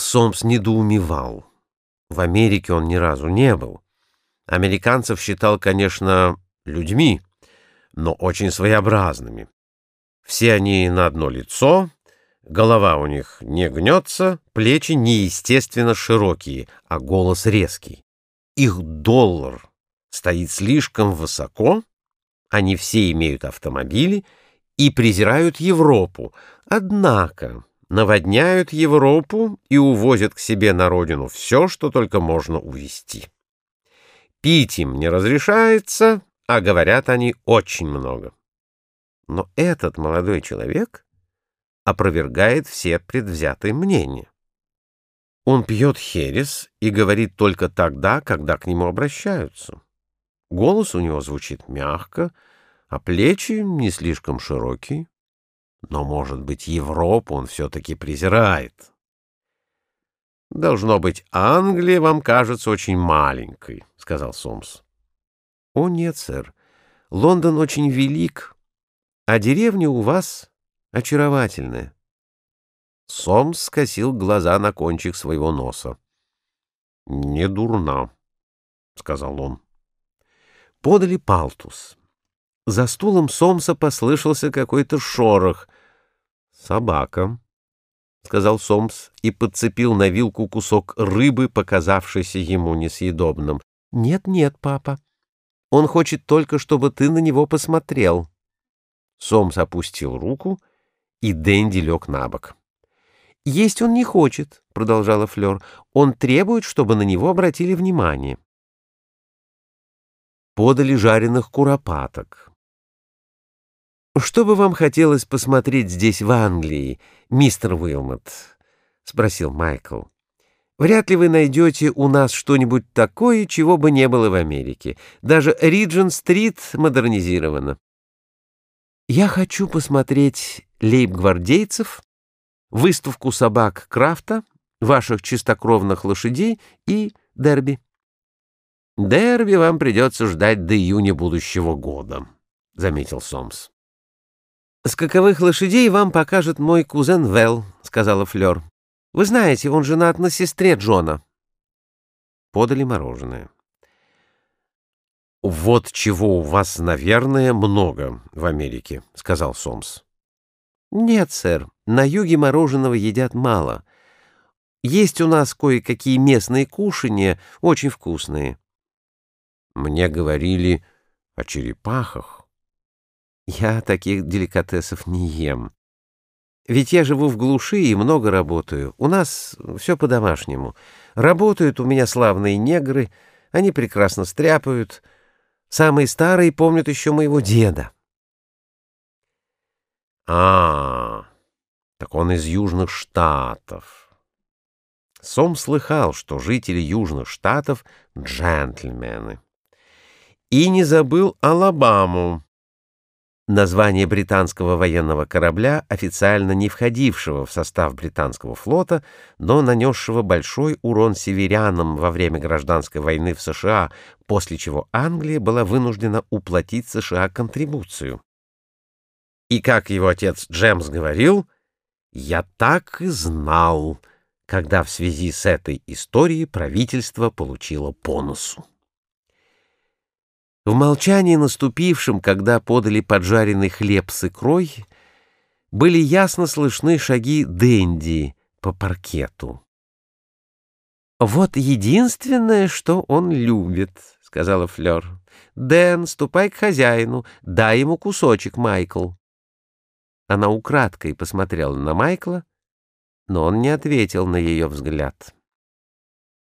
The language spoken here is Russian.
Сомс недоумевал. В Америке он ни разу не был. Американцев считал, конечно, людьми, но очень своеобразными. Все они на одно лицо, голова у них не гнется, плечи неестественно широкие, а голос резкий. Их доллар стоит слишком высоко, они все имеют автомобили и презирают Европу. Однако наводняют Европу и увозят к себе на родину все, что только можно увезти. Пить им не разрешается, а говорят они очень много. Но этот молодой человек опровергает все предвзятые мнения. Он пьет херес и говорит только тогда, когда к нему обращаются. Голос у него звучит мягко, а плечи не слишком широкие. Но, может быть, Европу он все-таки презирает. «Должно быть, Англия вам кажется очень маленькой», — сказал Сомс. «О, нет, сэр. Лондон очень велик, а деревня у вас очаровательная». Сомс скосил глаза на кончик своего носа. «Не дурна», — сказал он. Подали палтус. За стулом Сомса послышался какой-то шорох. «Собака», — сказал Сомс и подцепил на вилку кусок рыбы, показавшийся ему несъедобным. «Нет-нет, папа. Он хочет только, чтобы ты на него посмотрел». Сомс опустил руку, и Дэнди лег на бок. «Есть он не хочет», — продолжала Флёр. «Он требует, чтобы на него обратили внимание». Подали жареных куропаток. «Что бы вам хотелось посмотреть здесь, в Англии, мистер Уилмот?» — спросил Майкл. «Вряд ли вы найдете у нас что-нибудь такое, чего бы не было в Америке. Даже Риджин-стрит модернизирована». «Я хочу посмотреть лейб-гвардейцев, выставку собак Крафта, ваших чистокровных лошадей и дерби». «Дерби вам придется ждать до июня будущего года», — заметил Сомс. «Скаковых лошадей вам покажет мой кузен Вэл», — сказала Флёр. «Вы знаете, он женат на сестре Джона». Подали мороженое. «Вот чего у вас, наверное, много в Америке», — сказал Сомс. «Нет, сэр, на юге мороженого едят мало. Есть у нас кое-какие местные кушанья, очень вкусные». Мне говорили о черепахах. Я таких деликатесов не ем. Ведь я живу в глуши и много работаю. У нас все по-домашнему. Работают у меня славные негры, они прекрасно стряпают. Самые старые помнят еще моего деда. А, так он из Южных Штатов. Сом слыхал, что жители Южных Штатов — джентльмены. И не забыл Алабаму, название британского военного корабля, официально не входившего в состав британского флота, но нанесшего большой урон северянам во время гражданской войны в США, после чего Англия была вынуждена уплатить США контрибуцию. И, как его отец Джемс говорил, «Я так и знал», когда в связи с этой историей правительство получило по носу. В молчании наступившем, когда подали поджаренный хлеб с икрой, были ясно слышны шаги Дэнди по паркету. «Вот единственное, что он любит», — сказала Флёр. «Дэн, ступай к хозяину, дай ему кусочек, Майкл». Она украдкой посмотрела на Майкла, но он не ответил на ее взгляд.